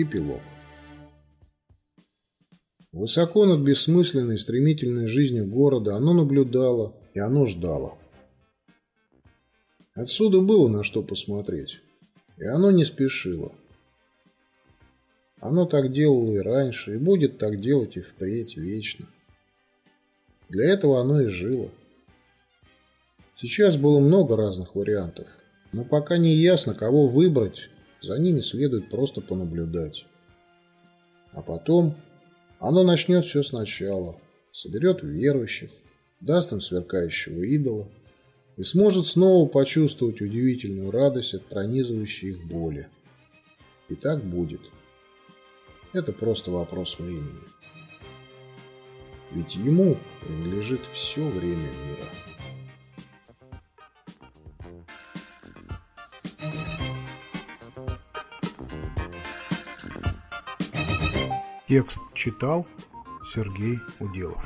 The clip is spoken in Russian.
Эпилог. Высоко над бессмысленной стремительной жизнью города оно наблюдало, и оно ждало. Отсюда было на что посмотреть, и оно не спешило. Оно так делало и раньше, и будет так делать и впредь, вечно. Для этого оно и жило. Сейчас было много разных вариантов, но пока не ясно, кого выбрать, за ними следует просто понаблюдать. А потом оно начнет все сначала, соберет верующих, даст им сверкающего идола и сможет снова почувствовать удивительную радость от пронизывающей их боли. И так будет. Это просто вопрос времени. Ведь ему принадлежит все время мира. Текст читал Сергей Уделов.